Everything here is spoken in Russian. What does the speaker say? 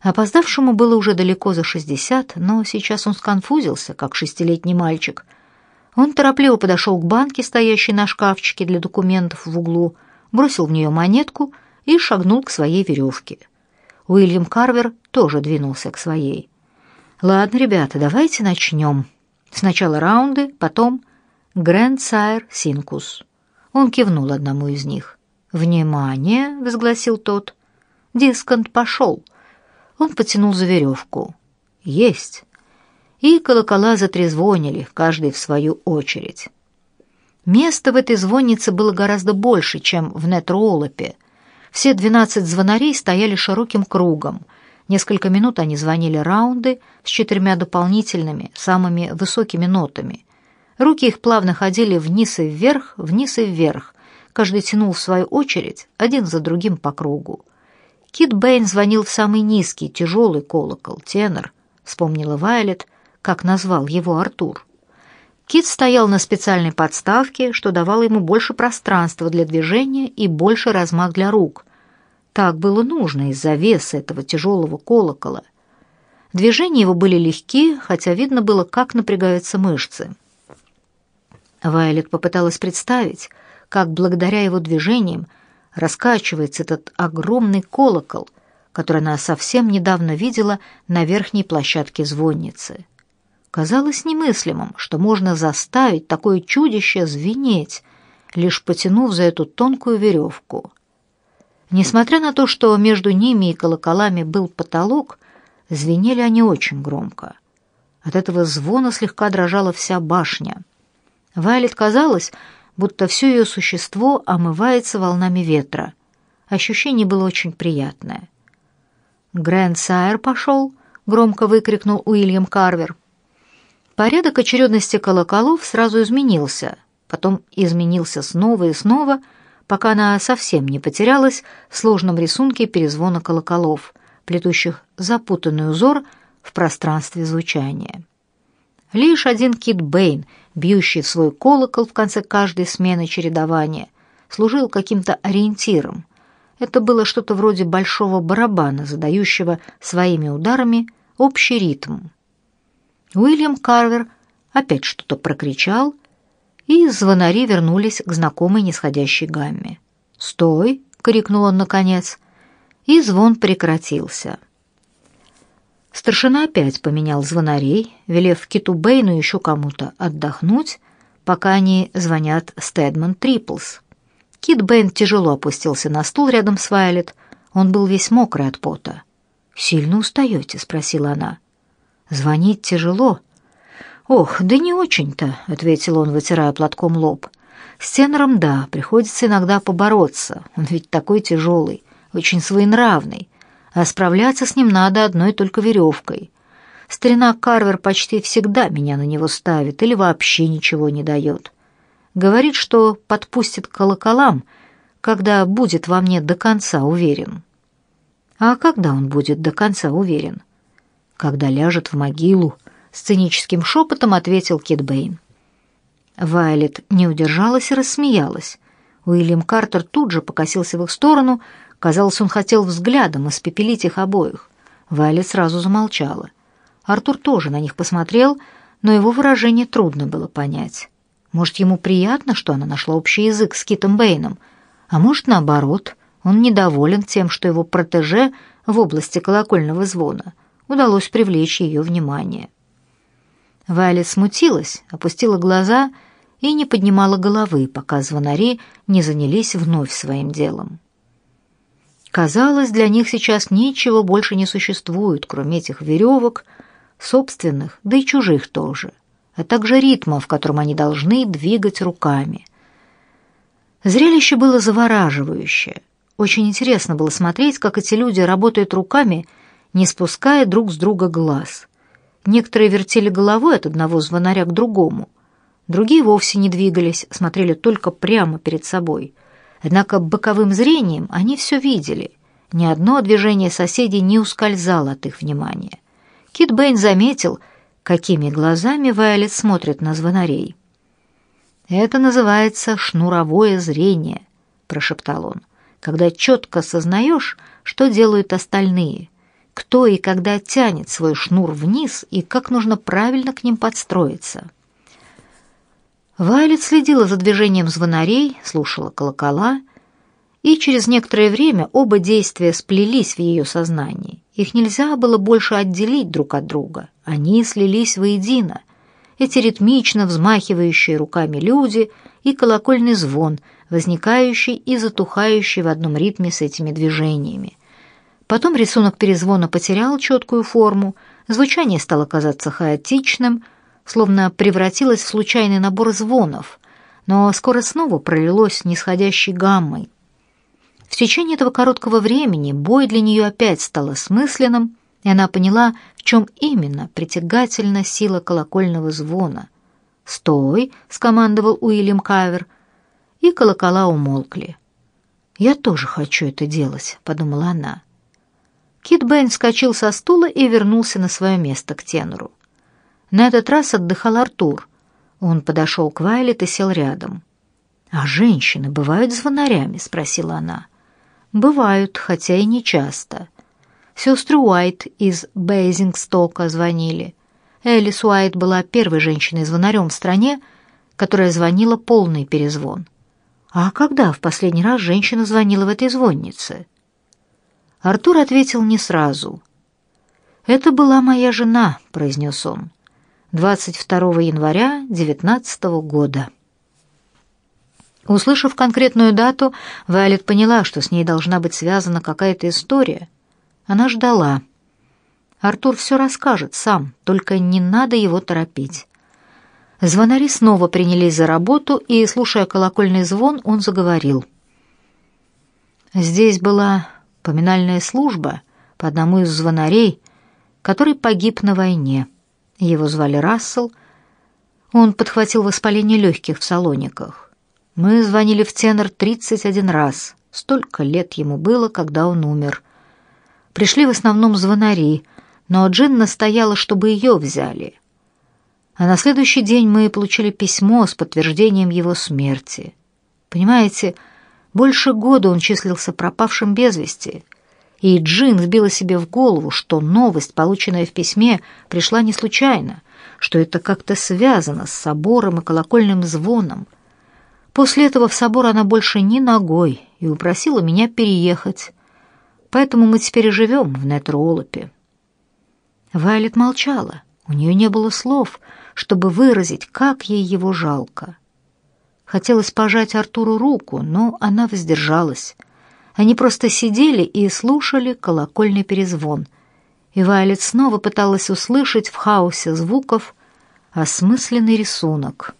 Опоздавшему было уже далеко за шестьдесят, но сейчас он сконфузился, как шестилетний мальчик. Он торопливо подошел к банке, стоящей на шкафчике для документов в углу, бросил в нее монетку и шагнул к своей веревке. Уильям Карвер тоже двинулся к своей. «Ладно, ребята, давайте начнем. Сначала раунды, потом Грэнд Сайр Синкус». Он кивнул одному из них. «Внимание!» — возгласил тот. «Дисконт пошел!» Он потянул за веревку. «Есть!» И колокола затрезвонили, каждый в свою очередь. Места в этой звоннице было гораздо больше, чем в Нетролопе. Все двенадцать звонарей стояли широким кругом. Несколько минут они звонили раунды с четырьмя дополнительными, самыми высокими нотами. Руки их плавно ходили вниз и вверх, вниз и вверх. Каждый тянул в свою очередь, один за другим по кругу. Кит Бэйн звонил в самый низкий, тяжелый колокол, тенор, вспомнила Вайлет, как назвал его Артур. Кит стоял на специальной подставке, что давало ему больше пространства для движения и больше размах для рук. Так было нужно из-за веса этого тяжелого колокола. Движения его были легки, хотя видно было, как напрягаются мышцы. Вайлет попыталась представить, как благодаря его движениям раскачивается этот огромный колокол, который она совсем недавно видела на верхней площадке звонницы. Казалось немыслимым, что можно заставить такое чудище звенеть, лишь потянув за эту тонкую веревку. Несмотря на то, что между ними и колоколами был потолок, звенели они очень громко. От этого звона слегка дрожала вся башня. Вайлет казалось, будто все ее существо омывается волнами ветра. Ощущение было очень приятное. «Грэнд Сайр пошел!» — громко выкрикнул Уильям Карвер. Порядок очередности колоколов сразу изменился, потом изменился снова и снова, пока она совсем не потерялась в сложном рисунке перезвона колоколов, плетущих запутанный узор в пространстве звучания. Лишь один Кит Бэйн — бьющий в свой колокол в конце каждой смены чередования, служил каким-то ориентиром. Это было что-то вроде большого барабана, задающего своими ударами общий ритм. Уильям Карвер опять что-то прокричал, и звонари вернулись к знакомой нисходящей гамме. «Стой!» — крикнул он наконец, и звон прекратился. Старшина опять поменял звонарей, велев Киту Бэйну еще кому-то отдохнуть, пока они звонят Стэдман Триплс. Кит Бэйн тяжело опустился на стул рядом с Вайлет. Он был весь мокрый от пота. «Сильно устаете?» — спросила она. «Звонить тяжело». «Ох, да не очень-то», — ответил он, вытирая платком лоб. «С тенором, да, приходится иногда побороться. Он ведь такой тяжелый, очень своенравный а справляться с ним надо одной только веревкой. Старина Карвер почти всегда меня на него ставит или вообще ничего не дает. Говорит, что подпустит к колоколам, когда будет во мне до конца уверен. А когда он будет до конца уверен? Когда ляжет в могилу, сценическим шепотом ответил Кит Бэйн. Вайлет не удержалась и рассмеялась. Уильям Картер тут же покосился в их сторону, Казалось, он хотел взглядом испепелить их обоих. Вайлет сразу замолчала. Артур тоже на них посмотрел, но его выражение трудно было понять. Может, ему приятно, что она нашла общий язык с Китом Бэйном, а может, наоборот, он недоволен тем, что его протеже в области колокольного звона удалось привлечь ее внимание. Вайлет смутилась, опустила глаза и не поднимала головы, пока звонари не занялись вновь своим делом. Казалось, для них сейчас ничего больше не существует, кроме этих веревок, собственных, да и чужих тоже, а также ритма, в котором они должны двигать руками. Зрелище было завораживающее. Очень интересно было смотреть, как эти люди работают руками, не спуская друг с друга глаз. Некоторые вертели головой от одного звонаря к другому, другие вовсе не двигались, смотрели только прямо перед собой — Однако боковым зрением они все видели. Ни одно движение соседей не ускользало от их внимания. Кит Бэйн заметил, какими глазами Вайолет смотрит на звонарей. «Это называется шнуровое зрение», — прошептал он, «когда четко сознаешь, что делают остальные. кто и когда тянет свой шнур вниз и как нужно правильно к ним подстроиться. Вайлет следила за движением звонарей, слушала колокола, и через некоторое время оба действия сплелись в ее сознании. Их нельзя было больше отделить друг от друга. Они слились воедино. Эти ритмично взмахивающие руками люди и колокольный звон, возникающий и затухающий в одном ритме с этими движениями. Потом рисунок перезвона потерял четкую форму, звучание стало казаться хаотичным, словно превратилось в случайный набор звонов, но скоро снова пролилось нисходящей гаммой. В течение этого короткого времени бой для нее опять стал осмысленным, и она поняла, в чем именно притягательна сила колокольного звона. «Стой!» — скомандовал Уильям Кавер, и колокола умолкли. «Я тоже хочу это делать», — подумала она. Кит Бэйн вскочил со стула и вернулся на свое место к тенору. На этот раз отдыхал Артур. Он подошел к Вайлет и сел рядом. «А женщины бывают звонарями?» — спросила она. «Бывают, хотя и не часто. Сестры Уайт из Бейзингстока звонили. Элис Уайт была первой женщиной-звонарем в стране, которая звонила полный перезвон. А когда в последний раз женщина звонила в этой звоннице?» Артур ответил не сразу. «Это была моя жена», — произнес он, — «22 января 19 года». Услышав конкретную дату, Вайлет поняла, что с ней должна быть связана какая-то история. Она ждала. Артур все расскажет сам, только не надо его торопить. Звонари снова принялись за работу, и, слушая колокольный звон, он заговорил. Здесь была поминальная служба по одному из звонарей, который погиб на войне. Его звали Рассел. Он подхватил воспаление легких в Салониках. Мы звонили в тенор 31 раз. Столько лет ему было, когда он умер. Пришли в основном звонари, но Джин настояла, чтобы ее взяли. А на следующий день мы получили письмо с подтверждением его смерти. Понимаете, больше года он числился пропавшим без вести, и Джин вбила себе в голову, что новость, полученная в письме, пришла не случайно, что это как-то связано с собором и колокольным звоном. После этого в собор она больше ни ногой и упросила меня переехать. Поэтому мы теперь и живем в Нетролопе. Вайлет молчала. У нее не было слов, чтобы выразить, как ей его жалко. Хотелось пожать Артуру руку, но она воздержалась. Они просто сидели и слушали колокольный перезвон. И Вайлет снова пыталась услышать в хаосе звуков осмысленный рисунок —